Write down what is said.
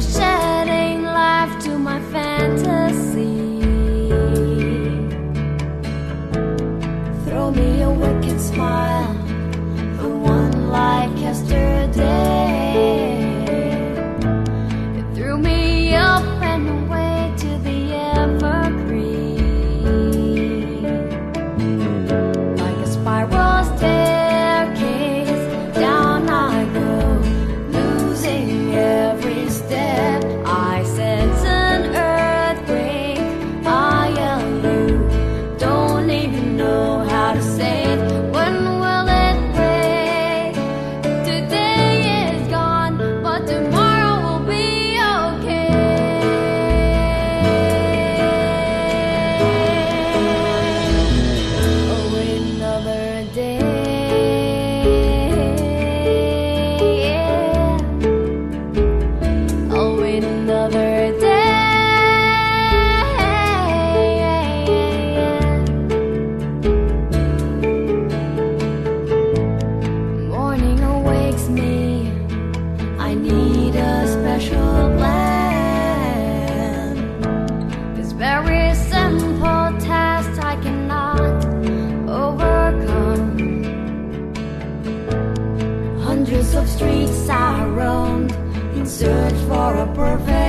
shedding life to my fantasy. Throw me a wicked smile. of streets I roamed in search for a perfect.